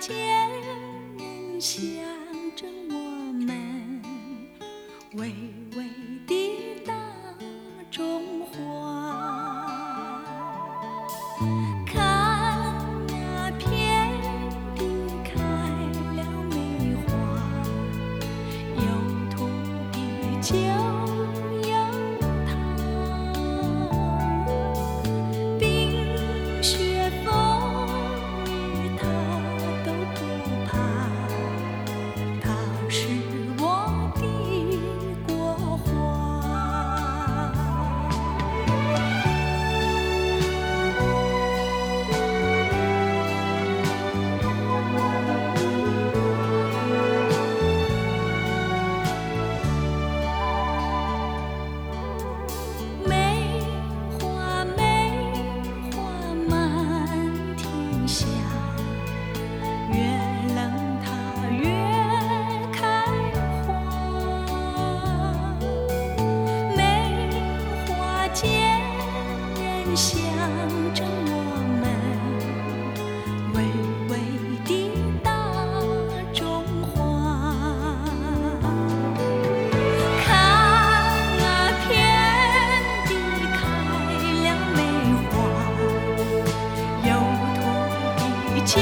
见人象征我们巍巍的大中华。人象征我们巍巍的大中华。看那遍地开了梅花，有土地就